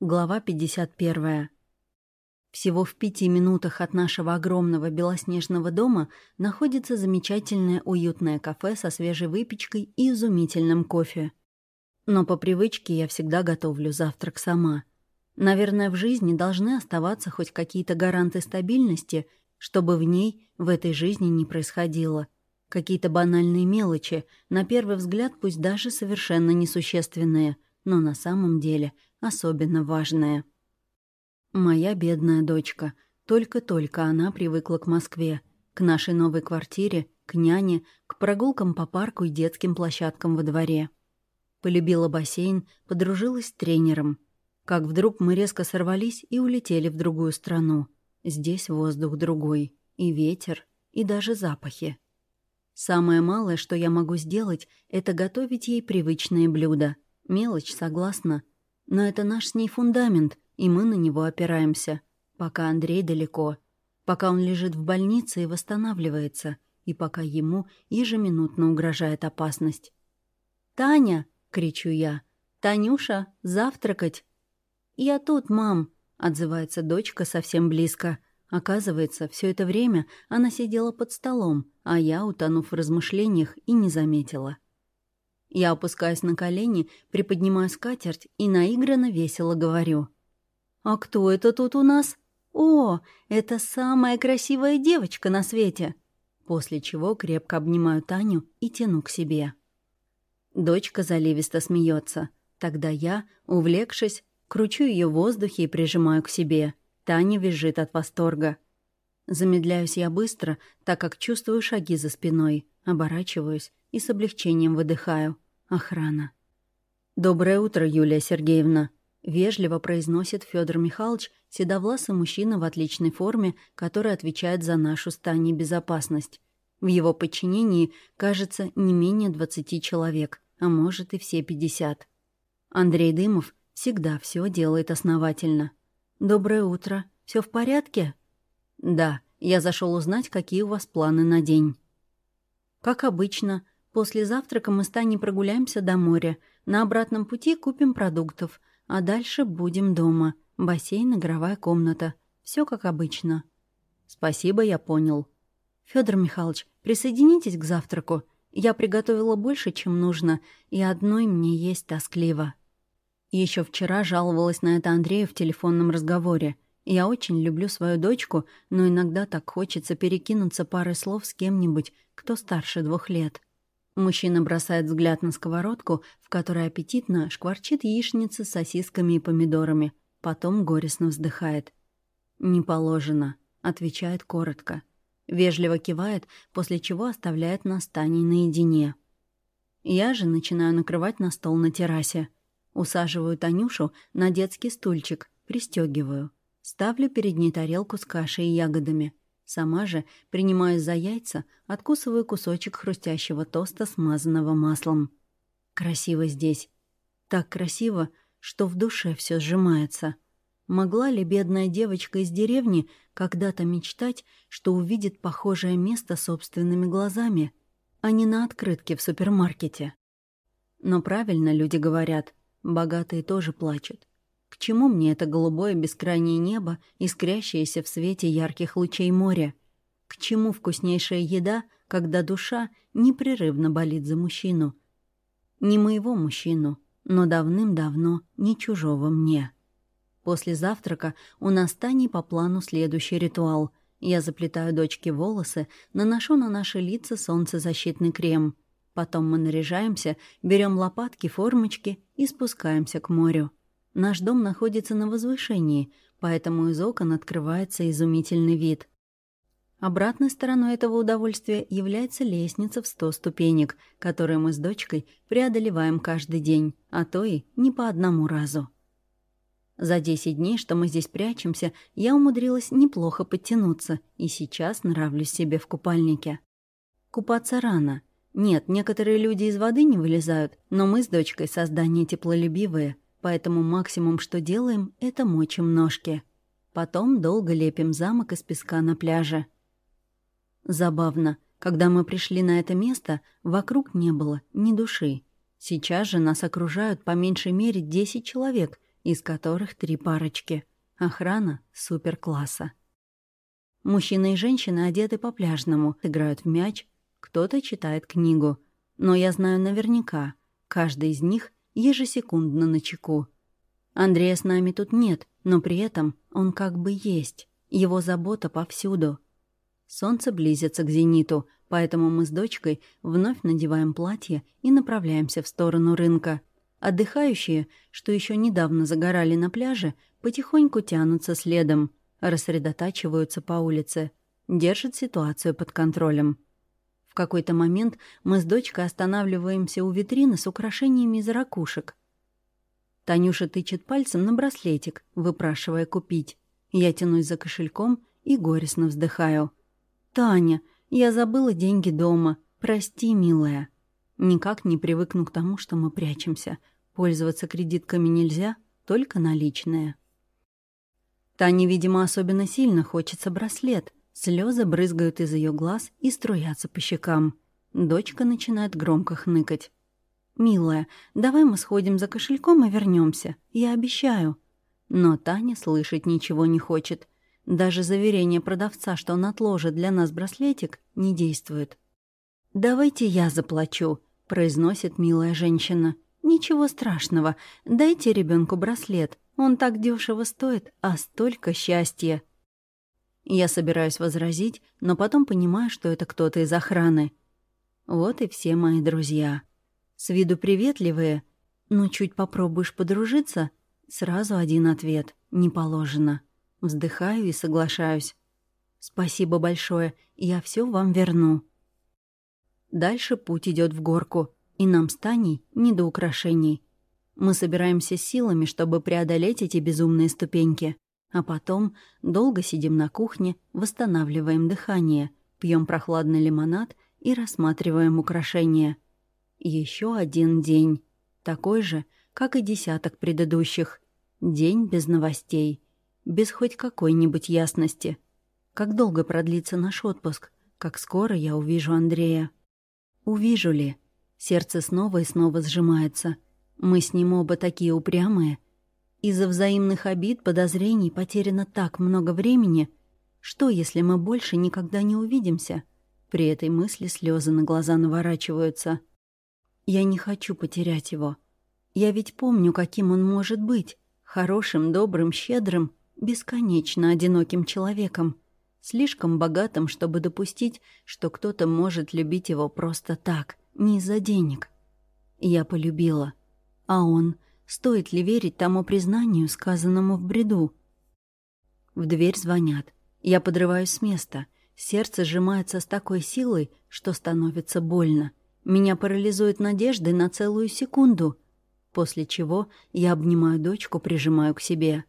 Глава 51. Всего в пяти минутах от нашего огромного белоснежного дома находится замечательное уютное кафе со свежей выпечкой и изумительным кофе. Но по привычке я всегда готовлю завтрак сама. Наверное, в жизни должны оставаться хоть какие-то гаранты стабильности, чтобы в ней, в этой жизни не происходило. Какие-то банальные мелочи, на первый взгляд пусть даже совершенно несущественные, но на самом деле – особенно важное. Моя бедная дочка. Только-только она привыкла к Москве, к нашей новой квартире, к няне, к прогулкам по парку и детским площадкам во дворе. Полюбила бассейн, подружилась с тренером. Как вдруг мы резко сорвались и улетели в другую страну. Здесь воздух другой, и ветер, и даже запахи. Самое малое, что я могу сделать, это готовить ей привычные блюда. Мелочь, согласна, но это наш с ней фундамент, и мы на него опираемся. Пока Андрей далеко. Пока он лежит в больнице и восстанавливается. И пока ему ежеминутно угрожает опасность. «Таня!» — кричу я. «Танюша, завтракать!» «Я тут, мам!» — отзывается дочка совсем близко. Оказывается, все это время она сидела под столом, а я, утонув в размышлениях, и не заметила. Я опускаюсь на колени, приподнимаю скатерть и наигранно весело говорю. «А кто это тут у нас? О, это самая красивая девочка на свете!» После чего крепко обнимаю Таню и тяну к себе. Дочка заливисто смеется. Тогда я, увлекшись, кручу ее в воздухе и прижимаю к себе. Таня визжит от восторга. Замедляюсь я быстро, так как чувствую шаги за спиной, оборачиваюсь и с облегчением выдыхаю. Охрана. «Доброе утро, Юлия Сергеевна», — вежливо произносит Федор Михайлович, седовласый мужчина в отличной форме, который отвечает за нашу стань безопасность. В его подчинении, кажется, не менее 20 человек, а может и все 50. Андрей Дымов всегда все делает основательно. «Доброе утро. Все в порядке?» «Да, я зашел узнать, какие у вас планы на день». «Как обычно», После завтрака мы с Таней прогуляемся до моря. На обратном пути купим продуктов. А дальше будем дома. Бассейн, игровая комната. Все как обычно. Спасибо, я понял. Федор Михайлович, присоединитесь к завтраку. Я приготовила больше, чем нужно, и одной мне есть тоскливо. Еще вчера жаловалась на это Андрею в телефонном разговоре. Я очень люблю свою дочку, но иногда так хочется перекинуться парой слов с кем-нибудь, кто старше двух лет. Мужчина бросает взгляд на сковородку, в которой аппетитно шкварчит яичница с сосисками и помидорами. Потом горестно вздыхает. «Не положено», — отвечает коротко. Вежливо кивает, после чего оставляет нас Таней наедине. Я же начинаю накрывать на стол на террасе. Усаживаю Танюшу на детский стульчик, пристегиваю. Ставлю перед ней тарелку с кашей и ягодами — Сама же, принимаясь за яйца, откусываю кусочек хрустящего тоста, смазанного маслом. Красиво здесь. Так красиво, что в душе все сжимается. Могла ли бедная девочка из деревни когда-то мечтать, что увидит похожее место собственными глазами, а не на открытке в супермаркете? Но правильно люди говорят, богатые тоже плачут. К чему мне это голубое бескрайнее небо, искрящееся в свете ярких лучей моря? К чему вкуснейшая еда, когда душа непрерывно болит за мужчину? Не моего мужчину, но давным-давно не чужого мне. После завтрака у нас Тани по плану следующий ритуал. Я заплетаю дочке волосы, наношу на наши лица солнцезащитный крем. Потом мы наряжаемся, берем лопатки, формочки и спускаемся к морю. Наш дом находится на возвышении, поэтому из окон открывается изумительный вид. Обратной стороной этого удовольствия является лестница в сто ступенек, которую мы с дочкой преодолеваем каждый день, а то и не по одному разу. За десять дней, что мы здесь прячемся, я умудрилась неплохо подтянуться и сейчас нравлюсь себе в купальнике. Купаться рано. Нет, некоторые люди из воды не вылезают, но мы с дочкой создания теплолюбивые — поэтому максимум, что делаем, это мочим ножки. Потом долго лепим замок из песка на пляже. Забавно, когда мы пришли на это место, вокруг не было ни души. Сейчас же нас окружают по меньшей мере 10 человек, из которых три парочки. Охрана суперкласса. Мужчины и женщины одеты по-пляжному, играют в мяч, кто-то читает книгу. Но я знаю наверняка, каждый из них ежесекундно на чеку. Андрея с нами тут нет, но при этом он как бы есть. Его забота повсюду. Солнце близится к зениту, поэтому мы с дочкой вновь надеваем платье и направляемся в сторону рынка. Отдыхающие, что еще недавно загорали на пляже, потихоньку тянутся следом, рассредотачиваются по улице, держат ситуацию под контролем. Какой-то момент мы с дочкой останавливаемся у витрины с украшениями из ракушек. Танюша тычет пальцем на браслетик, выпрашивая купить. Я тянусь за кошельком и горестно вздыхаю. «Таня, я забыла деньги дома. Прости, милая». Никак не привыкну к тому, что мы прячемся. Пользоваться кредитками нельзя, только наличные. Тане, видимо, особенно сильно хочется браслет. Слезы брызгают из ее глаз и струятся по щекам. Дочка начинает громко хныкать. «Милая, давай мы сходим за кошельком и вернемся. Я обещаю». Но Таня слышать ничего не хочет. Даже заверение продавца, что он отложит для нас браслетик, не действует. «Давайте я заплачу», — произносит милая женщина. «Ничего страшного. Дайте ребенку браслет. Он так дешево стоит, а столько счастья». Я собираюсь возразить, но потом понимаю, что это кто-то из охраны. Вот и все мои друзья. С виду приветливые, но чуть попробуешь подружиться, сразу один ответ — не положено. Вздыхаю и соглашаюсь. «Спасибо большое, я все вам верну». Дальше путь идет в горку, и нам с Таней не до украшений. Мы собираемся силами, чтобы преодолеть эти безумные ступеньки. А потом долго сидим на кухне, восстанавливаем дыхание, пьем прохладный лимонад и рассматриваем украшения. Еще один день. Такой же, как и десяток предыдущих. День без новостей. Без хоть какой-нибудь ясности. Как долго продлится наш отпуск? Как скоро я увижу Андрея? Увижу ли? Сердце снова и снова сжимается. Мы с ним оба такие упрямые. Из-за взаимных обид, подозрений потеряно так много времени. Что, если мы больше никогда не увидимся? При этой мысли слезы на глаза наворачиваются. Я не хочу потерять его. Я ведь помню, каким он может быть. Хорошим, добрым, щедрым, бесконечно одиноким человеком. Слишком богатым, чтобы допустить, что кто-то может любить его просто так, не из-за денег. Я полюбила. А он... Стоит ли верить тому признанию, сказанному в бреду? В дверь звонят. Я подрываюсь с места. Сердце сжимается с такой силой, что становится больно. Меня парализует надежды на целую секунду. После чего я обнимаю дочку, прижимаю к себе.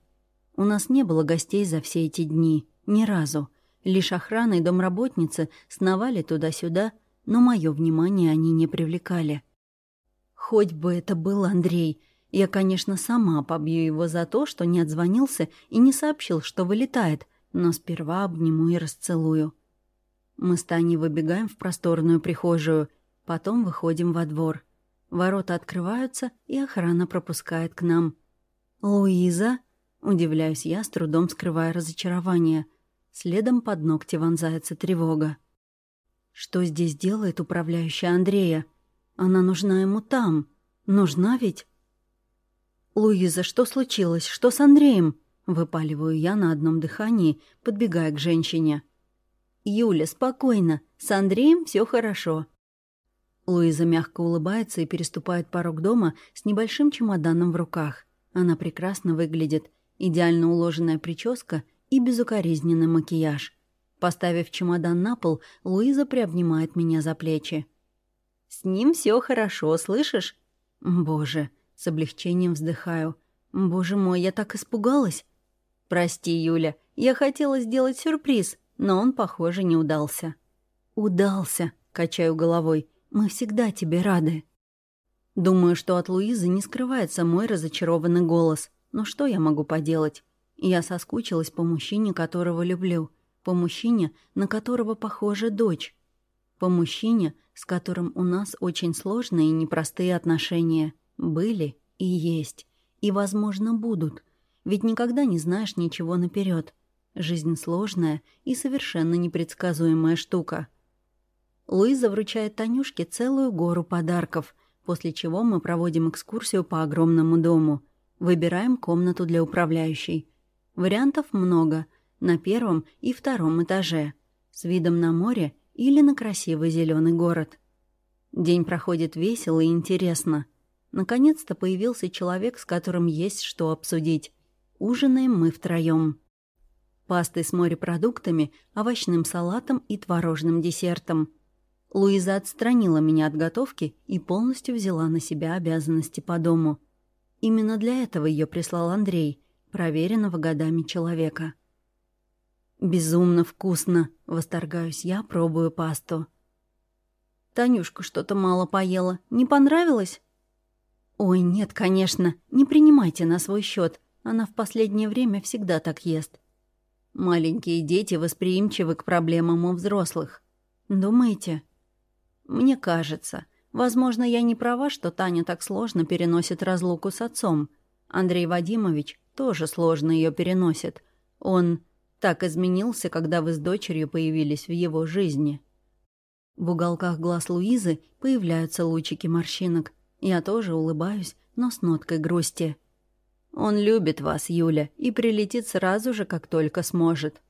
У нас не было гостей за все эти дни. Ни разу. Лишь охрана и домработницы сновали туда-сюда, но мое внимание они не привлекали. Хоть бы это был Андрей. Я, конечно, сама побью его за то, что не отзвонился и не сообщил, что вылетает, но сперва обниму и расцелую. Мы с Таней выбегаем в просторную прихожую, потом выходим во двор. Ворота открываются, и охрана пропускает к нам. «Луиза?» — удивляюсь я, с трудом скрывая разочарование. Следом под ногти вонзается тревога. Что здесь делает управляющая Андрея? Она нужна ему там. Нужна ведь? «Луиза, что случилось? Что с Андреем?» Выпаливаю я на одном дыхании, подбегая к женщине. «Юля, спокойно. С Андреем все хорошо». Луиза мягко улыбается и переступает порог дома с небольшим чемоданом в руках. Она прекрасно выглядит. Идеально уложенная прическа и безукоризненный макияж. Поставив чемодан на пол, Луиза приобнимает меня за плечи. С ним все хорошо, слышишь? Боже, с облегчением вздыхаю. Боже мой, я так испугалась. Прости, Юля, я хотела сделать сюрприз, но он, похоже, не удался. Удался, качаю головой. Мы всегда тебе рады. Думаю, что от Луизы не скрывается мой разочарованный голос. Но что я могу поделать? Я соскучилась по мужчине, которого люблю. По мужчине, на которого похожа дочь. По мужчине, с которым у нас очень сложные и непростые отношения. Были и есть. И, возможно, будут. Ведь никогда не знаешь ничего наперед. Жизнь сложная и совершенно непредсказуемая штука. Луиза вручает Танюшке целую гору подарков, после чего мы проводим экскурсию по огромному дому. Выбираем комнату для управляющей. Вариантов много, на первом и втором этаже, с видом на море или на красивый зеленый город. День проходит весело и интересно. Наконец-то появился человек, с которым есть что обсудить. Ужинаем мы втроем пастой с морепродуктами, овощным салатом и творожным десертом. Луиза отстранила меня от готовки и полностью взяла на себя обязанности по дому. Именно для этого ее прислал Андрей, проверенного годами человека. «Безумно вкусно!» — восторгаюсь я, пробую пасту. «Танюшка что-то мало поела. Не понравилось?» «Ой, нет, конечно. Не принимайте на свой счет. Она в последнее время всегда так ест. Маленькие дети восприимчивы к проблемам у взрослых. Думаете? Мне кажется. Возможно, я не права, что Таня так сложно переносит разлуку с отцом. Андрей Вадимович тоже сложно ее переносит. Он так изменился, когда вы с дочерью появились в его жизни. В уголках глаз Луизы появляются лучики морщинок. Я тоже улыбаюсь, но с ноткой грусти. Он любит вас, Юля, и прилетит сразу же, как только сможет.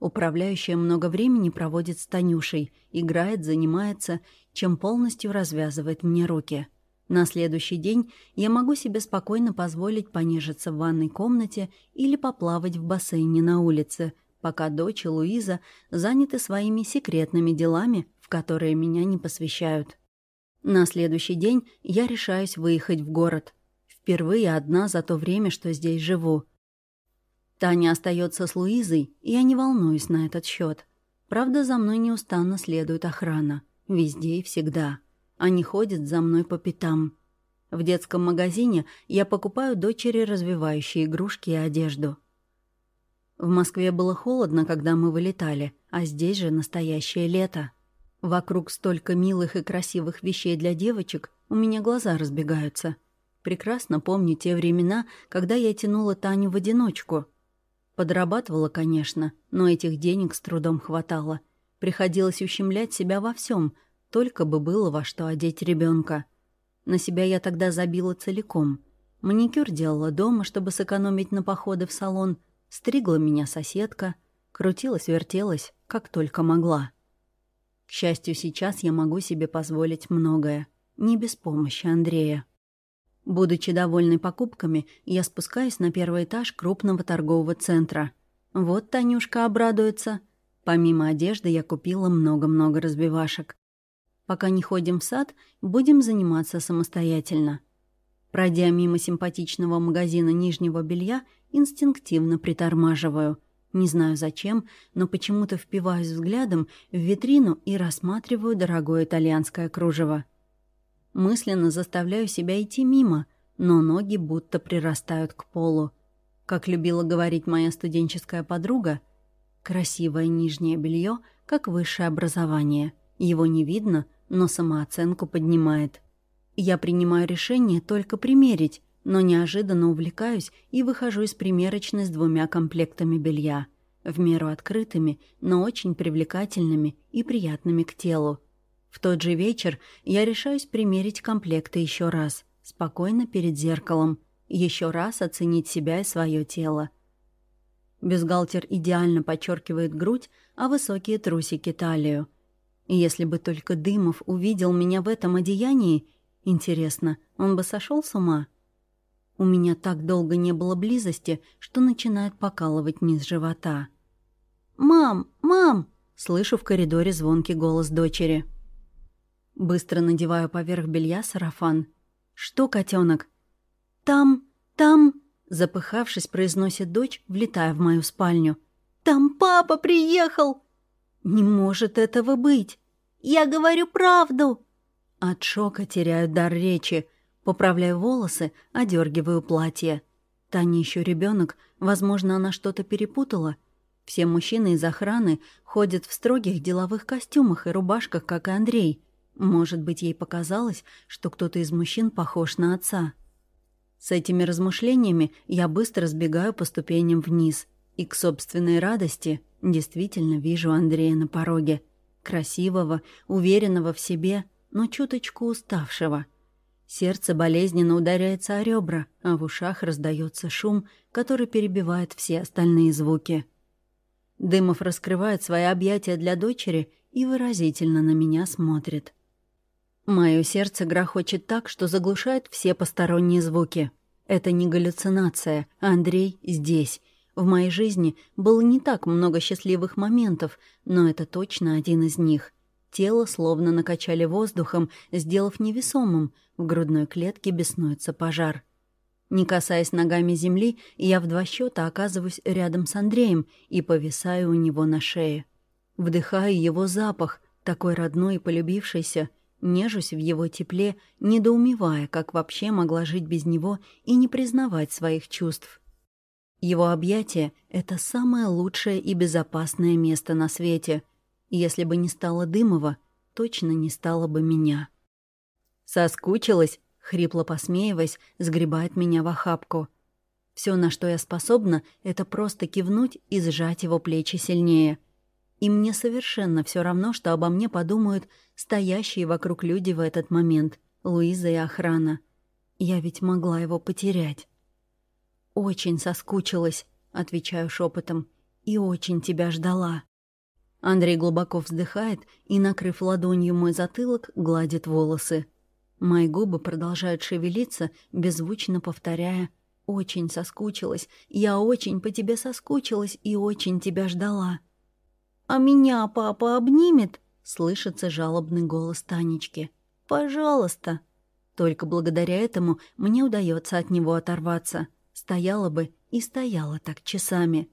Управляющая много времени проводит с Танюшей, играет, занимается, чем полностью развязывает мне руки. На следующий день я могу себе спокойно позволить понежиться в ванной комнате или поплавать в бассейне на улице, пока дочь и Луиза заняты своими секретными делами, в которые меня не посвящают. На следующий день я решаюсь выехать в город. Впервые одна за то время, что здесь живу. Таня остается с Луизой, и я не волнуюсь на этот счет. Правда, за мной неустанно следует охрана. Везде и всегда. Они ходят за мной по пятам. В детском магазине я покупаю дочери развивающие игрушки и одежду. В Москве было холодно, когда мы вылетали, а здесь же настоящее лето. Вокруг столько милых и красивых вещей для девочек, у меня глаза разбегаются — Прекрасно помню те времена, когда я тянула Таню в одиночку. Подрабатывала, конечно, но этих денег с трудом хватало. Приходилось ущемлять себя во всем, только бы было во что одеть ребенка. На себя я тогда забила целиком. Маникюр делала дома, чтобы сэкономить на походы в салон. Стригла меня соседка. Крутилась-вертелась, как только могла. К счастью, сейчас я могу себе позволить многое. Не без помощи Андрея. Будучи довольной покупками, я спускаюсь на первый этаж крупного торгового центра. Вот Танюшка обрадуется. Помимо одежды я купила много-много разбивашек. Пока не ходим в сад, будем заниматься самостоятельно. Пройдя мимо симпатичного магазина нижнего белья, инстинктивно притормаживаю. Не знаю зачем, но почему-то впиваюсь взглядом в витрину и рассматриваю дорогое итальянское кружево. Мысленно заставляю себя идти мимо, но ноги будто прирастают к полу. Как любила говорить моя студенческая подруга, красивое нижнее белье, как высшее образование. Его не видно, но самооценку поднимает. Я принимаю решение только примерить, но неожиданно увлекаюсь и выхожу из примерочной с двумя комплектами белья, в меру открытыми, но очень привлекательными и приятными к телу. В тот же вечер я решаюсь примерить комплекты еще раз, спокойно перед зеркалом, еще раз оценить себя и свое тело. Бюстгальтер идеально подчеркивает грудь, а высокие трусики — талию. Если бы только Дымов увидел меня в этом одеянии, интересно, он бы сошел с ума? У меня так долго не было близости, что начинает покалывать низ живота. «Мам! Мам!» — слышу в коридоре звонкий голос дочери. Быстро надеваю поверх белья сарафан. «Что, котенок? «Там, там...» Запыхавшись, произносит дочь, влетая в мою спальню. «Там папа приехал!» «Не может этого быть!» «Я говорю правду!» От шока теряю дар речи. Поправляю волосы, одергиваю платье. Таня еще ребенок, возможно, она что-то перепутала. Все мужчины из охраны ходят в строгих деловых костюмах и рубашках, как и Андрей — может быть, ей показалось, что кто-то из мужчин похож на отца. С этими размышлениями я быстро сбегаю по ступеням вниз и к собственной радости действительно вижу Андрея на пороге. Красивого, уверенного в себе, но чуточку уставшего. Сердце болезненно ударяется о ребра, а в ушах раздается шум, который перебивает все остальные звуки. Дымов раскрывает свои объятия для дочери и выразительно на меня смотрит. Мое сердце грохочет так, что заглушает все посторонние звуки. Это не галлюцинация. Андрей здесь. В моей жизни было не так много счастливых моментов, но это точно один из них. Тело словно накачали воздухом, сделав невесомым. В грудной клетке беснуется пожар. Не касаясь ногами земли, я в два счета оказываюсь рядом с Андреем и повисаю у него на шее. Вдыхаю его запах, такой родной и полюбившийся, нежусь в его тепле, недоумевая, как вообще могла жить без него и не признавать своих чувств. Его объятие — это самое лучшее и безопасное место на свете. Если бы не стало Дымова, точно не стало бы меня. «Соскучилась?» — хрипло посмеиваясь, сгребает меня в охапку. Все, на что я способна, это просто кивнуть и сжать его плечи сильнее — и мне совершенно все равно, что обо мне подумают стоящие вокруг люди в этот момент, Луиза и охрана. Я ведь могла его потерять. «Очень соскучилась», — отвечаю шепотом, — «и очень тебя ждала». Андрей глубоко вздыхает и, накрыв ладонью мой затылок, гладит волосы. Мои губы продолжают шевелиться, беззвучно повторяя «Очень соскучилась, я очень по тебе соскучилась и очень тебя ждала». «А меня папа обнимет?» — слышится жалобный голос Танечки. «Пожалуйста». Только благодаря этому мне удается от него оторваться. Стояла бы и стояла так часами.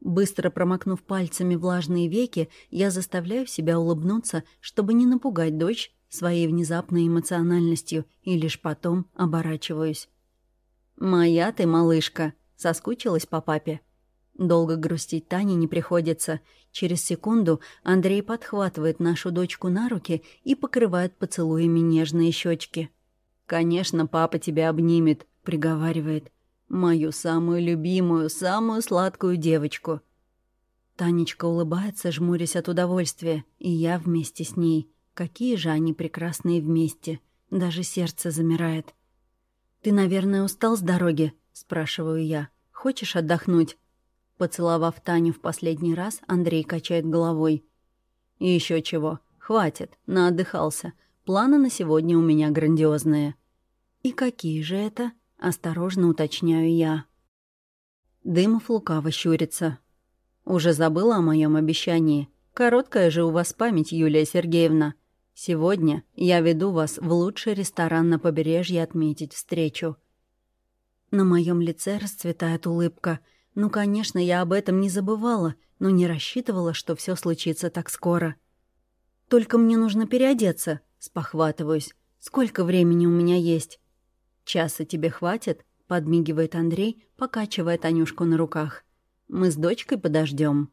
Быстро промокнув пальцами влажные веки, я заставляю себя улыбнуться, чтобы не напугать дочь своей внезапной эмоциональностью, и лишь потом оборачиваюсь. «Моя ты, малышка!» — соскучилась по папе. Долго грустить Тане не приходится. Через секунду Андрей подхватывает нашу дочку на руки и покрывает поцелуями нежные щечки. «Конечно, папа тебя обнимет», — приговаривает. «Мою самую любимую, самую сладкую девочку». Танечка улыбается, жмурясь от удовольствия, и я вместе с ней. Какие же они прекрасные вместе. Даже сердце замирает. «Ты, наверное, устал с дороги?» — спрашиваю я. «Хочешь отдохнуть?» Поцеловав Таню в последний раз, Андрей качает головой. «И еще чего. Хватит. Наотдыхался. Планы на сегодня у меня грандиозные». «И какие же это?» — осторожно уточняю я. Дымов лукаво щурится. «Уже забыла о моем обещании. Короткая же у вас память, Юлия Сергеевна. Сегодня я веду вас в лучший ресторан на побережье отметить встречу». На моем лице расцветает улыбка — ну, конечно, я об этом не забывала, но не рассчитывала, что все случится так скоро. «Только мне нужно переодеться», — спохватываюсь. «Сколько времени у меня есть?» «Часа тебе хватит?» — подмигивает Андрей, покачивая Танюшку на руках. «Мы с дочкой подождем.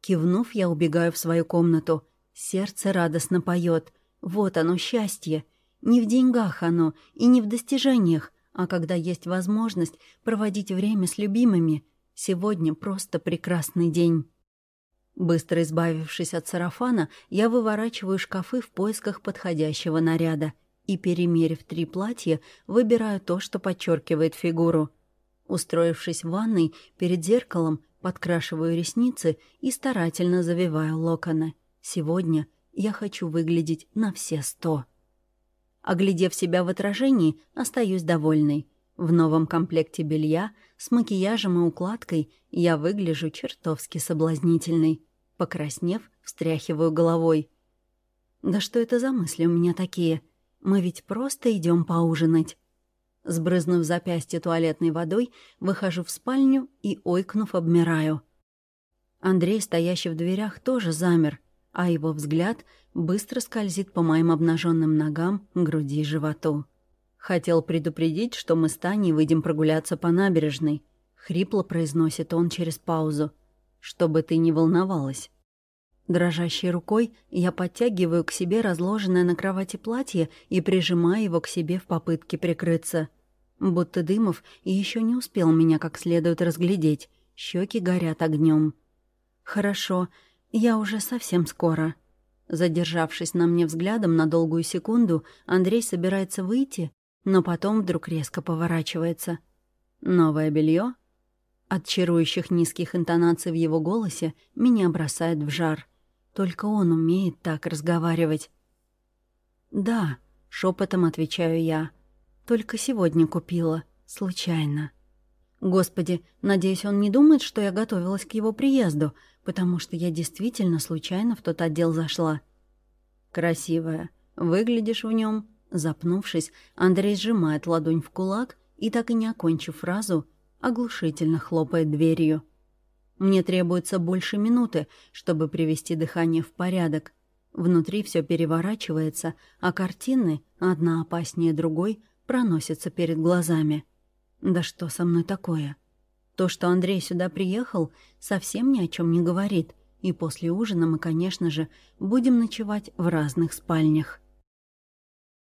Кивнув, я убегаю в свою комнату. Сердце радостно поет. Вот оно, счастье. Не в деньгах оно и не в достижениях, а когда есть возможность проводить время с любимыми — Сегодня просто прекрасный день. Быстро избавившись от сарафана, я выворачиваю шкафы в поисках подходящего наряда и, перемерив три платья, выбираю то, что подчеркивает фигуру. Устроившись в ванной, перед зеркалом подкрашиваю ресницы и старательно завиваю локоны. Сегодня я хочу выглядеть на все сто. Оглядев себя в отражении, остаюсь довольной. В новом комплекте белья с макияжем и укладкой я выгляжу чертовски соблазнительной. Покраснев, встряхиваю головой. «Да что это за мысли у меня такие? Мы ведь просто идем поужинать». Сбрызнув запястье туалетной водой, выхожу в спальню и, ойкнув, обмираю. Андрей, стоящий в дверях, тоже замер, а его взгляд быстро скользит по моим обнаженным ногам, груди и животу. Хотел предупредить, что мы с Таней выйдем прогуляться по набережной. Хрипло произносит он через паузу. Чтобы ты не волновалась. Дрожащей рукой я подтягиваю к себе разложенное на кровати платье и прижимаю его к себе в попытке прикрыться. будто Дымов еще не успел меня как следует разглядеть. Щеки горят огнем. «Хорошо, я уже совсем скоро». Задержавшись на мне взглядом на долгую секунду, Андрей собирается выйти, но потом вдруг резко поворачивается. «Новое белье? От чарующих низких интонаций в его голосе меня бросает в жар. Только он умеет так разговаривать. «Да», — шепотом отвечаю я. «Только сегодня купила. Случайно». Господи, надеюсь, он не думает, что я готовилась к его приезду, потому что я действительно случайно в тот отдел зашла. Красивая. Выглядишь в нем. Запнувшись, Андрей сжимает ладонь в кулак и, так и не окончив фразу, оглушительно хлопает дверью. Мне требуется больше минуты, чтобы привести дыхание в порядок. Внутри все переворачивается, а картины, одна опаснее другой, проносятся перед глазами. Да что со мной такое? То, что Андрей сюда приехал, совсем ни о чем не говорит, и после ужина мы, конечно же, будем ночевать в разных спальнях.